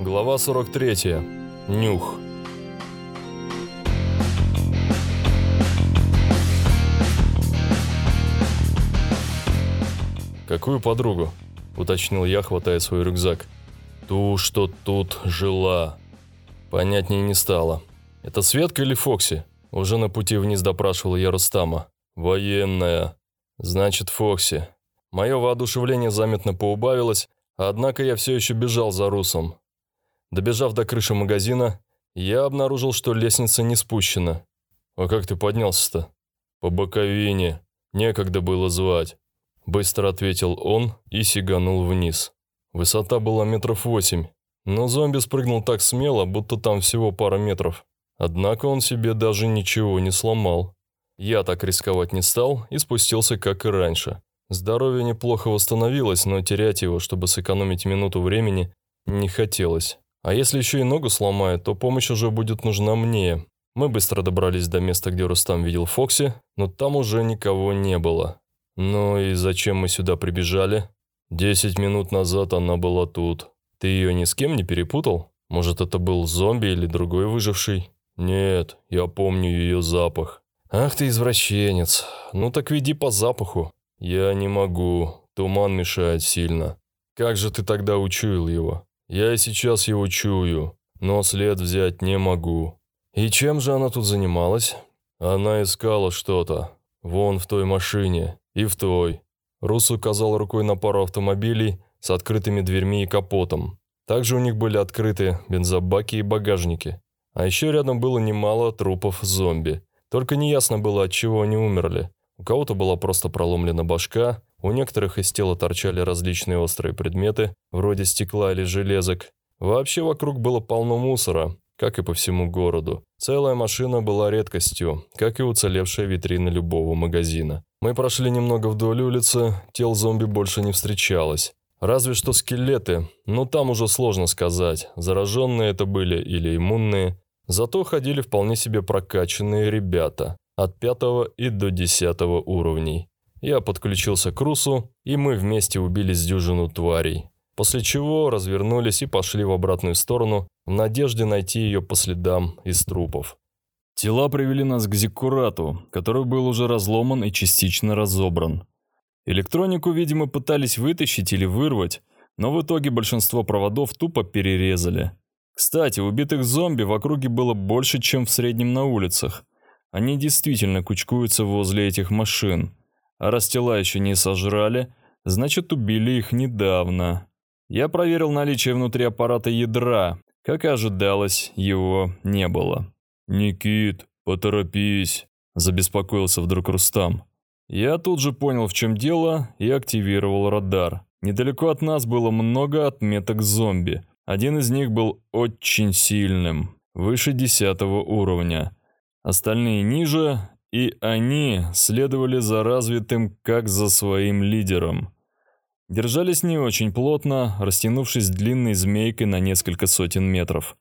Глава 43. Нюх. «Какую подругу?» – уточнил я, хватая свой рюкзак. «Ту, что тут жила». Понятнее не стало. «Это Светка или Фокси?» Уже на пути вниз допрашивал я Рустама. «Военная». «Значит, Фокси». Мое воодушевление заметно поубавилось, однако я все еще бежал за Русом. Добежав до крыши магазина, я обнаружил, что лестница не спущена. «А как ты поднялся-то?» «По боковине. Некогда было звать». Быстро ответил он и сиганул вниз. Высота была метров восемь, но зомби спрыгнул так смело, будто там всего пара метров. Однако он себе даже ничего не сломал. Я так рисковать не стал и спустился, как и раньше. Здоровье неплохо восстановилось, но терять его, чтобы сэкономить минуту времени, не хотелось. А если еще и ногу сломает, то помощь уже будет нужна мне. Мы быстро добрались до места, где Рустам видел Фокси, но там уже никого не было. Ну и зачем мы сюда прибежали? Десять минут назад она была тут. Ты ее ни с кем не перепутал? Может, это был зомби или другой выживший? Нет, я помню ее запах. Ах ты извращенец. Ну так веди по запаху. Я не могу. Туман мешает сильно. Как же ты тогда учуял его? Я сейчас его чую, но след взять не могу. И чем же она тут занималась? Она искала что-то. Вон в той машине. И в той. Рус указал рукой на пару автомобилей с открытыми дверьми и капотом. Также у них были открыты бензобаки и багажники. А еще рядом было немало трупов зомби. Только неясно было, от чего они умерли. У кого-то была просто проломлена башка, у некоторых из тела торчали различные острые предметы, вроде стекла или железок. Вообще вокруг было полно мусора, как и по всему городу. Целая машина была редкостью, как и уцелевшая витрина любого магазина. Мы прошли немного вдоль улицы, тел зомби больше не встречалось. Разве что скелеты, но там уже сложно сказать, зараженные это были или иммунные. Зато ходили вполне себе прокачанные ребята, от пятого и до десятого уровней. Я подключился к Русу, и мы вместе убили с дюжину тварей. После чего развернулись и пошли в обратную сторону, в надежде найти ее по следам из трупов. Тела привели нас к Зиккурату, который был уже разломан и частично разобран. Электронику, видимо, пытались вытащить или вырвать, но в итоге большинство проводов тупо перерезали. Кстати, убитых зомби в округе было больше, чем в среднем на улицах. Они действительно кучкуются возле этих машин. А раз тела еще не сожрали, значит убили их недавно. Я проверил наличие внутри аппарата ядра. Как и ожидалось, его не было. «Никит, поторопись», – забеспокоился вдруг Рустам. Я тут же понял, в чем дело, и активировал радар. Недалеко от нас было много отметок зомби. Один из них был очень сильным, выше десятого уровня. Остальные ниже, и они следовали за развитым, как за своим лидером. Держались не очень плотно, растянувшись длинной змейкой на несколько сотен метров.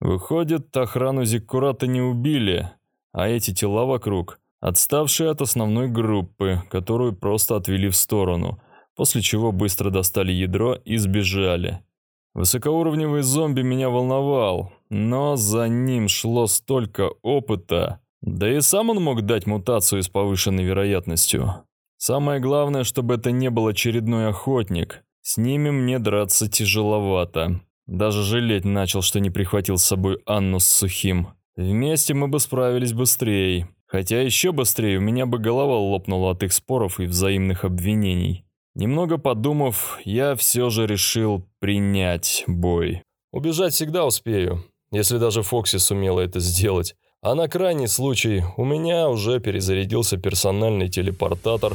Выходит, охрану Зиккурата не убили, а эти тела вокруг – отставшие от основной группы, которую просто отвели в сторону, после чего быстро достали ядро и сбежали. Высокоуровневый зомби меня волновал, но за ним шло столько опыта, да и сам он мог дать мутацию с повышенной вероятностью. Самое главное, чтобы это не был очередной охотник. С ними мне драться тяжеловато. Даже жалеть начал, что не прихватил с собой Анну с Сухим. Вместе мы бы справились быстрее. Хотя еще быстрее у меня бы голова лопнула от их споров и взаимных обвинений. Немного подумав, я все же решил принять бой. Убежать всегда успею, если даже Фокси сумела это сделать. А на крайний случай у меня уже перезарядился персональный телепортатор.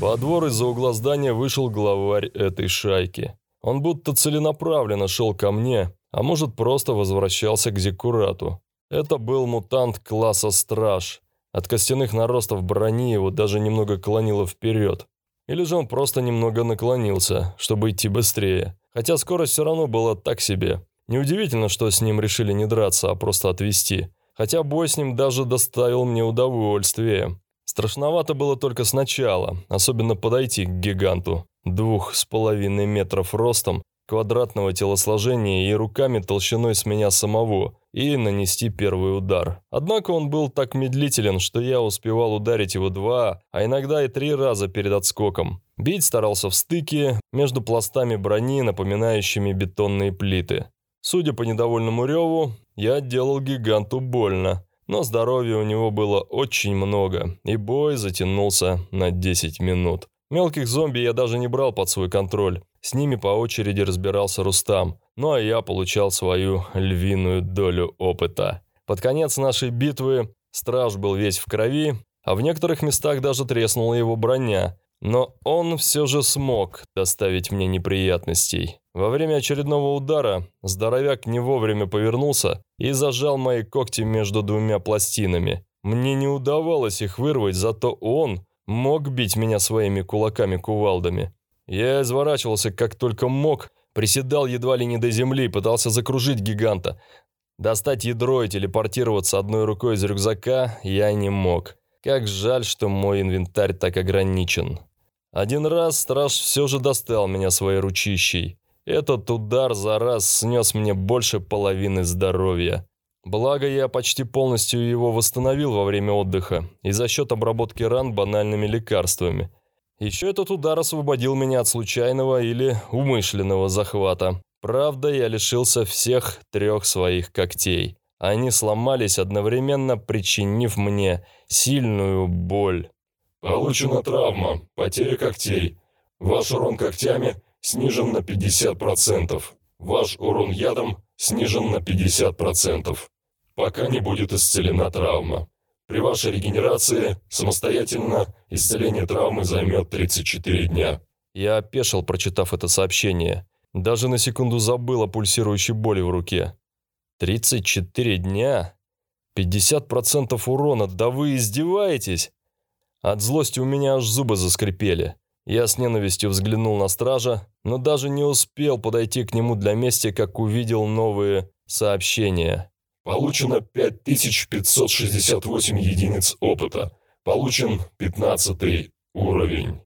Во двор из-за угла здания вышел главарь этой шайки. Он будто целенаправленно шел ко мне, а может просто возвращался к Зекурату. Это был мутант класса Страж. От костяных наростов брони его даже немного клонило вперед. Или же он просто немного наклонился, чтобы идти быстрее. Хотя скорость все равно была так себе. Неудивительно, что с ним решили не драться, а просто отвести. Хотя бой с ним даже доставил мне удовольствие. Страшновато было только сначала, особенно подойти к гиганту. Двух с половиной метров ростом, квадратного телосложения и руками толщиной с меня самого, и нанести первый удар. Однако он был так медлителен, что я успевал ударить его два, а иногда и три раза перед отскоком. Бить старался в стыке, между пластами брони, напоминающими бетонные плиты. Судя по недовольному реву, я делал гиганту больно, но здоровья у него было очень много, и бой затянулся на 10 минут. Мелких зомби я даже не брал под свой контроль. С ними по очереди разбирался Рустам, ну а я получал свою львиную долю опыта. Под конец нашей битвы страж был весь в крови, а в некоторых местах даже треснула его броня, но он все же смог доставить мне неприятностей. Во время очередного удара здоровяк не вовремя повернулся и зажал мои когти между двумя пластинами. Мне не удавалось их вырвать, зато он мог бить меня своими кулаками-кувалдами. Я изворачивался как только мог, приседал едва ли не до земли, пытался закружить гиганта. Достать ядро и телепортироваться одной рукой из рюкзака я не мог. Как жаль, что мой инвентарь так ограничен. Один раз страж все же достал меня своей ручищей. Этот удар за раз снес мне больше половины здоровья. Благо, я почти полностью его восстановил во время отдыха и за счет обработки ран банальными лекарствами. Еще этот удар освободил меня от случайного или умышленного захвата. Правда, я лишился всех трех своих когтей. Они сломались одновременно, причинив мне сильную боль. Получена травма, потеря когтей. Ваш урон когтями снижен на 50%. Ваш урон ядом снижен на 50% пока не будет исцелена травма. При вашей регенерации самостоятельно исцеление травмы займет 34 дня. Я опешил, прочитав это сообщение. Даже на секунду забыл о пульсирующей боли в руке. 34 дня? 50% урона, да вы издеваетесь? От злости у меня аж зубы заскрипели. Я с ненавистью взглянул на стража, но даже не успел подойти к нему для мести, как увидел новые сообщения. Получено 5568 единиц опыта. Получен 15 уровень.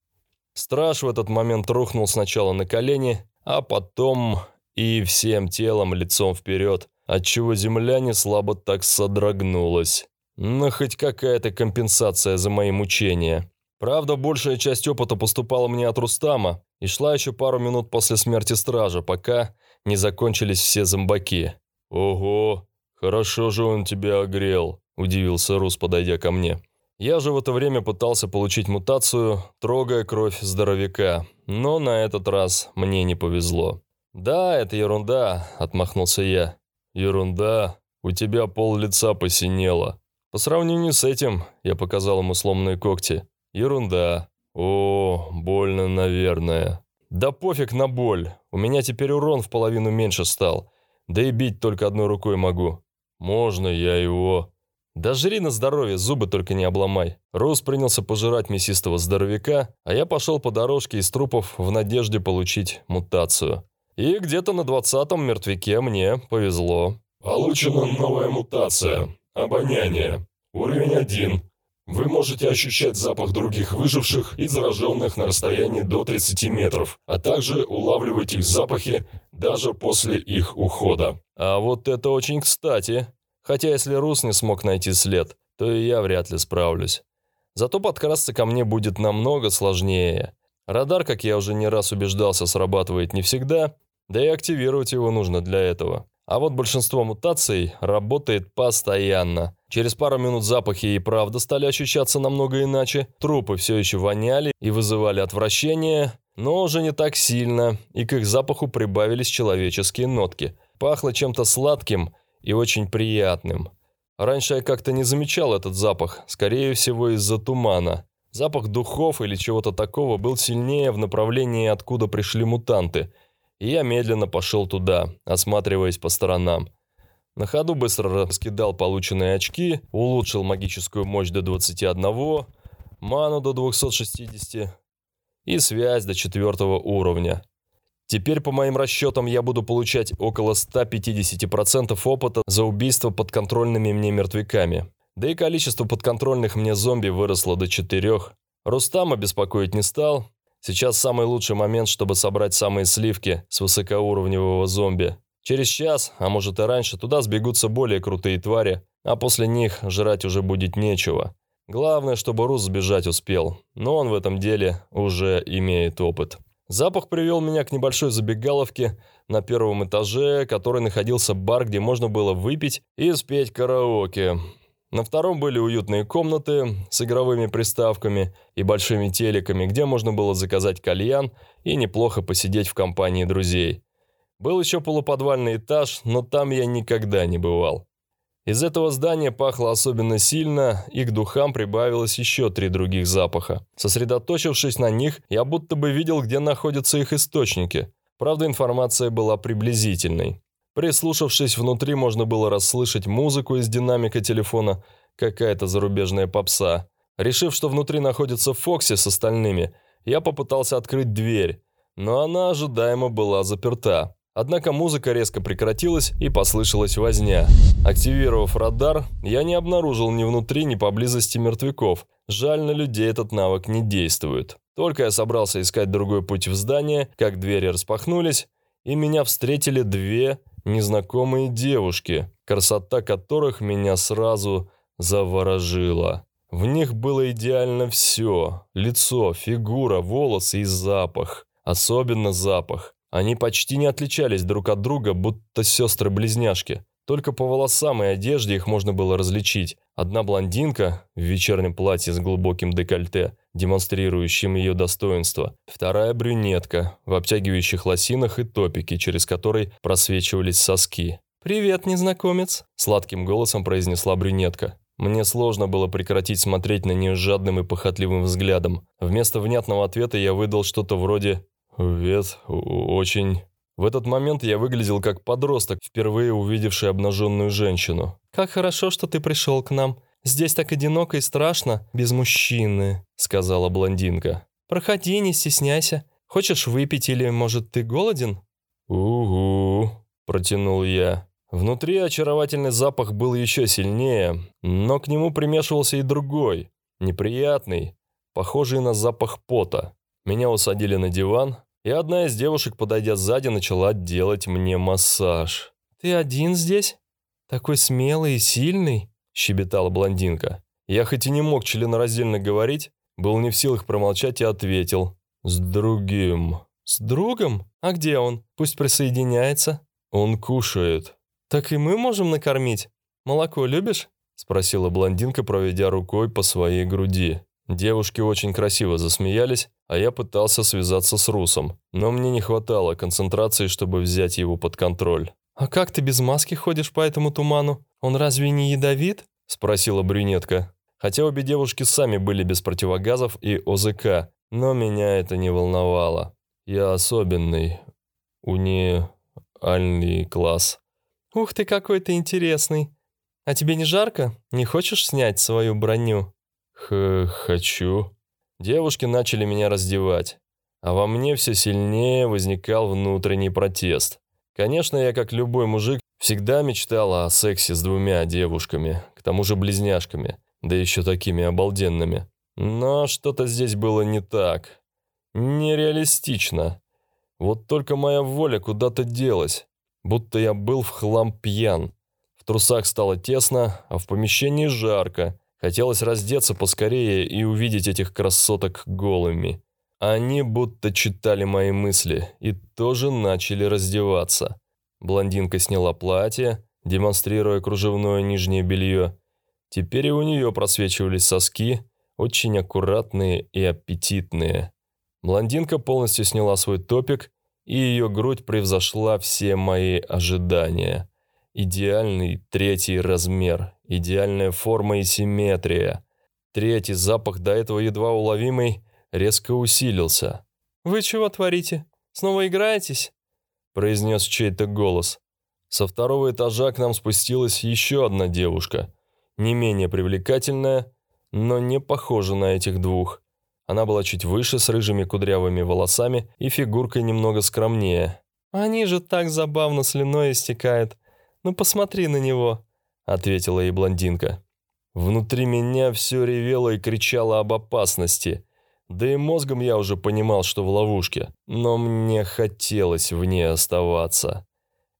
Страж в этот момент рухнул сначала на колени, а потом и всем телом лицом вперед, отчего земля не слабо так содрогнулась. Но хоть какая-то компенсация за мои мучения. Правда, большая часть опыта поступала мне от Рустама и шла еще пару минут после смерти стража, пока не закончились все зомбаки. Ого, «Хорошо же он тебя огрел», – удивился Рус, подойдя ко мне. Я же в это время пытался получить мутацию, трогая кровь здоровяка, но на этот раз мне не повезло. «Да, это ерунда», – отмахнулся я. «Ерунда? У тебя пол лица посинело». По сравнению с этим, я показал ему сломанные когти. «Ерунда. О, больно, наверное». «Да пофиг на боль. У меня теперь урон в половину меньше стал. Да и бить только одной рукой могу. «Можно я его...» «Да жри на здоровье, зубы только не обломай». Рус принялся пожирать мясистого здоровяка, а я пошел по дорожке из трупов в надежде получить мутацию. И где-то на двадцатом мертвяке мне повезло. Получена новая мутация. Обоняние. Уровень 1. Вы можете ощущать запах других выживших и зараженных на расстоянии до 30 метров, а также улавливать их запахи даже после их ухода. А вот это очень кстати. Хотя если Рус не смог найти след, то и я вряд ли справлюсь. Зато подкрасться ко мне будет намного сложнее. Радар, как я уже не раз убеждался, срабатывает не всегда, да и активировать его нужно для этого. А вот большинство мутаций работает постоянно. Через пару минут запахи и правда стали ощущаться намного иначе, трупы все еще воняли и вызывали отвращение, но уже не так сильно, и к их запаху прибавились человеческие нотки. Пахло чем-то сладким и очень приятным. Раньше я как-то не замечал этот запах, скорее всего из-за тумана. Запах духов или чего-то такого был сильнее в направлении, откуда пришли мутанты, и я медленно пошел туда, осматриваясь по сторонам. На ходу быстро раскидал полученные очки, улучшил магическую мощь до 21, ману до 260, и связь до четвертого уровня. Теперь, по моим расчетам, я буду получать около 150% опыта за убийство подконтрольными мне мертвяками. Да и количество подконтрольных мне зомби выросло до четырех. Рустама беспокоить не стал. Сейчас самый лучший момент, чтобы собрать самые сливки с высокоуровневого зомби. Через час, а может и раньше, туда сбегутся более крутые твари, а после них жрать уже будет нечего. Главное, чтобы Рус сбежать успел, но он в этом деле уже имеет опыт. Запах привел меня к небольшой забегаловке на первом этаже, который находился бар, где можно было выпить и спеть караоке. На втором были уютные комнаты с игровыми приставками и большими телеками, где можно было заказать кальян и неплохо посидеть в компании друзей. Был еще полуподвальный этаж, но там я никогда не бывал. Из этого здания пахло особенно сильно, и к духам прибавилось еще три других запаха. Сосредоточившись на них, я будто бы видел, где находятся их источники. Правда, информация была приблизительной. Прислушавшись внутри, можно было расслышать музыку из динамика телефона, какая-то зарубежная попса. Решив, что внутри находится Фокси с остальными, я попытался открыть дверь, но она ожидаемо была заперта. Однако музыка резко прекратилась и послышалась возня. Активировав радар, я не обнаружил ни внутри, ни поблизости мертвяков. Жаль, на людей этот навык не действует. Только я собрался искать другой путь в здание, как двери распахнулись, и меня встретили две незнакомые девушки, красота которых меня сразу заворожила. В них было идеально все – лицо, фигура, волосы и запах. Особенно запах. Они почти не отличались друг от друга, будто сестры-близняшки. Только по волосам и одежде их можно было различить. Одна блондинка в вечернем платье с глубоким декольте, демонстрирующим ее достоинство. Вторая брюнетка в обтягивающих лосинах и топике, через который просвечивались соски. «Привет, незнакомец», – сладким голосом произнесла брюнетка. Мне сложно было прекратить смотреть на нее жадным и похотливым взглядом. Вместо внятного ответа я выдал что-то вроде «Вес очень...» В этот момент я выглядел как подросток, впервые увидевший обнаженную женщину. «Как хорошо, что ты пришел к нам. Здесь так одиноко и страшно, без мужчины», — сказала блондинка. «Проходи, не стесняйся. Хочешь выпить или, может, ты голоден?» «Угу», — протянул я. Внутри очаровательный запах был еще сильнее, но к нему примешивался и другой, неприятный, похожий на запах пота. Меня усадили на диван, и одна из девушек, подойдя сзади, начала делать мне массаж. «Ты один здесь? Такой смелый и сильный?» – щебетала блондинка. Я хоть и не мог членораздельно говорить, был не в силах промолчать и ответил. «С другим». «С другом? А где он? Пусть присоединяется». «Он кушает». «Так и мы можем накормить. Молоко любишь?» – спросила блондинка, проведя рукой по своей груди. Девушки очень красиво засмеялись, а я пытался связаться с Русом, но мне не хватало концентрации, чтобы взять его под контроль. «А как ты без маски ходишь по этому туману? Он разве не ядовит?» – спросила брюнетка. Хотя обе девушки сами были без противогазов и ОЗК, но меня это не волновало. Я особенный, униальный класс. «Ух ты, какой ты интересный! А тебе не жарко? Не хочешь снять свою броню?» Х «Хочу». Девушки начали меня раздевать, а во мне все сильнее возникал внутренний протест. Конечно, я, как любой мужик, всегда мечтала о сексе с двумя девушками, к тому же близняшками, да еще такими обалденными. Но что-то здесь было не так. Нереалистично. Вот только моя воля куда-то делась, будто я был в хлам пьян. В трусах стало тесно, а в помещении жарко, Хотелось раздеться поскорее и увидеть этих красоток голыми. Они будто читали мои мысли и тоже начали раздеваться. Блондинка сняла платье, демонстрируя кружевное нижнее белье. Теперь и у нее просвечивались соски, очень аккуратные и аппетитные. Блондинка полностью сняла свой топик, и ее грудь превзошла все мои ожидания. Идеальный третий размер, идеальная форма и симметрия. Третий запах, до этого едва уловимый, резко усилился. «Вы чего творите? Снова играетесь?» произнес чей-то голос. Со второго этажа к нам спустилась еще одна девушка, не менее привлекательная, но не похожа на этих двух. Она была чуть выше, с рыжими кудрявыми волосами и фигуркой немного скромнее. «Они же так забавно слюной истекают. Ну посмотри на него», — ответила ей блондинка. Внутри меня все ревело и кричало об опасности. Да и мозгом я уже понимал, что в ловушке, но мне хотелось в ней оставаться.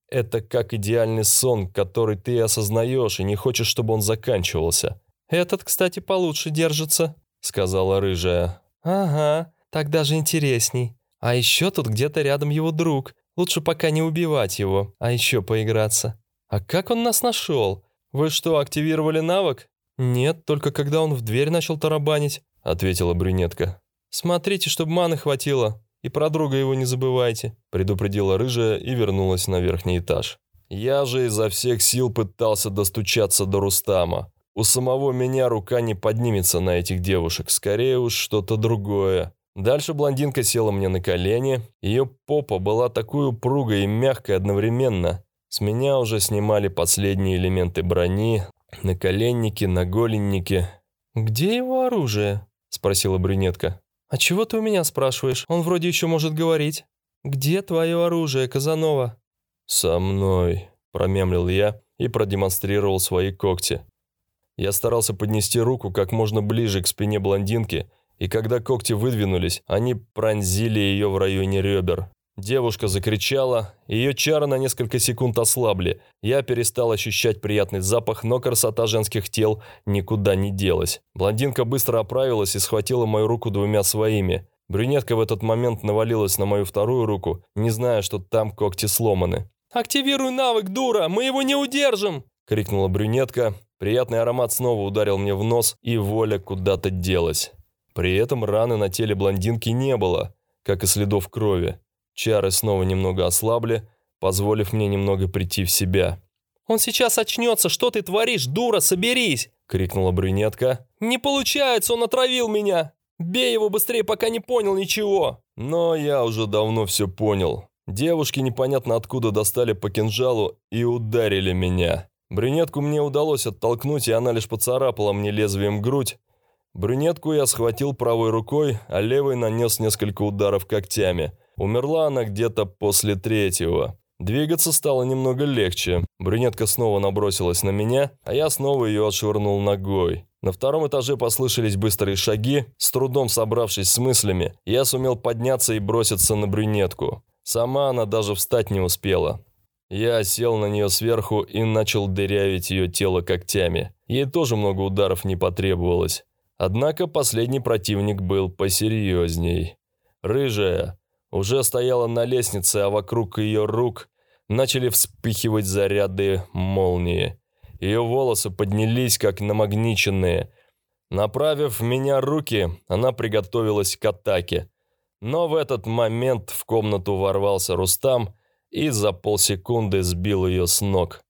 Это как идеальный сон, который ты осознаешь и не хочешь, чтобы он заканчивался. «Этот, кстати, получше держится», — сказала рыжая. «Ага, так даже интересней. А еще тут где-то рядом его друг. Лучше пока не убивать его, а еще поиграться. А как он нас нашел? Вы что, активировали навык?» «Нет, только когда он в дверь начал тарабанить», — ответила брюнетка. «Смотрите, чтобы маны хватило. И про друга его не забывайте», – предупредила рыжая и вернулась на верхний этаж. Я же изо всех сил пытался достучаться до Рустама. У самого меня рука не поднимется на этих девушек, скорее уж что-то другое. Дальше блондинка села мне на колени, ее попа была такой упругой и мягкой одновременно. С меня уже снимали последние элементы брони, наколенники, наголенники. «Где его оружие?» – спросила брюнетка. «А чего ты у меня спрашиваешь? Он вроде еще может говорить. Где твое оружие, Казанова?» «Со мной», – промямлил я и продемонстрировал свои когти. Я старался поднести руку как можно ближе к спине блондинки, и когда когти выдвинулись, они пронзили ее в районе ребер. Девушка закричала, ее чары на несколько секунд ослабли. Я перестал ощущать приятный запах, но красота женских тел никуда не делась. Блондинка быстро оправилась и схватила мою руку двумя своими. Брюнетка в этот момент навалилась на мою вторую руку, не зная, что там когти сломаны. «Активируй навык, дура! Мы его не удержим!» – крикнула брюнетка. Приятный аромат снова ударил мне в нос, и воля куда-то делась. При этом раны на теле блондинки не было, как и следов крови. Чары снова немного ослабли, позволив мне немного прийти в себя. «Он сейчас очнется! Что ты творишь, дура, соберись!» — крикнула брюнетка. «Не получается, он отравил меня! Бей его быстрее, пока не понял ничего!» Но я уже давно все понял. Девушки непонятно откуда достали по кинжалу и ударили меня. Брюнетку мне удалось оттолкнуть, и она лишь поцарапала мне лезвием грудь. Брюнетку я схватил правой рукой, а левой нанес несколько ударов когтями. Умерла она где-то после третьего. Двигаться стало немного легче. Брюнетка снова набросилась на меня, а я снова ее отшвырнул ногой. На втором этаже послышались быстрые шаги. С трудом собравшись с мыслями, я сумел подняться и броситься на брюнетку. Сама она даже встать не успела. Я сел на нее сверху и начал дырявить ее тело когтями. Ей тоже много ударов не потребовалось. Однако последний противник был посерьезней. Рыжая, уже стояла на лестнице, а вокруг ее рук начали вспыхивать заряды молнии. Ее волосы поднялись, как намагниченные. Направив в меня руки, она приготовилась к атаке. Но в этот момент в комнату ворвался Рустам и за полсекунды сбил ее с ног.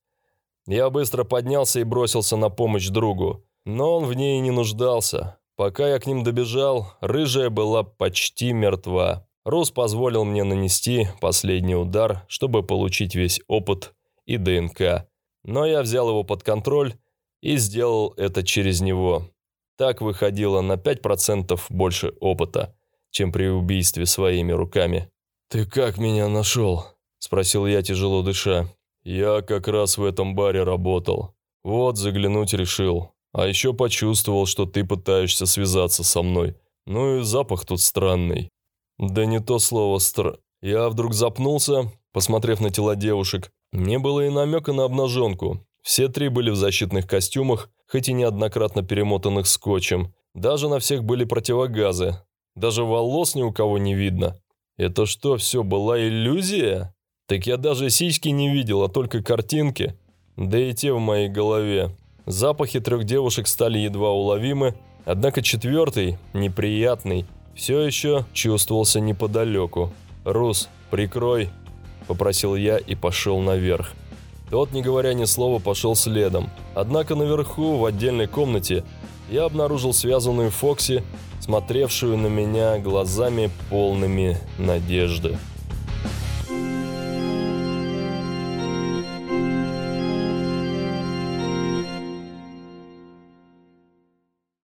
Я быстро поднялся и бросился на помощь другу, но он в ней не нуждался. Пока я к ним добежал, рыжая была почти мертва. Рус позволил мне нанести последний удар, чтобы получить весь опыт и ДНК. Но я взял его под контроль и сделал это через него. Так выходило на 5% больше опыта, чем при убийстве своими руками. «Ты как меня нашел?» – спросил я, тяжело дыша. «Я как раз в этом баре работал. Вот заглянуть решил. А еще почувствовал, что ты пытаешься связаться со мной. Ну и запах тут странный. Да не то слово «стр...» Я вдруг запнулся, посмотрев на тела девушек. Не было и намека на обнаженку. Все три были в защитных костюмах, хоть и неоднократно перемотанных скотчем. Даже на всех были противогазы. Даже волос ни у кого не видно. Это что, все была иллюзия? Так я даже сиськи не видел, а только картинки. Да и те в моей голове. Запахи трех девушек стали едва уловимы, однако четвертый, неприятный, все еще чувствовался неподалеку. «Рус, прикрой», – попросил я и пошел наверх. Тот, не говоря ни слова, пошел следом. Однако наверху, в отдельной комнате, я обнаружил связанную Фокси, смотревшую на меня глазами полными надежды.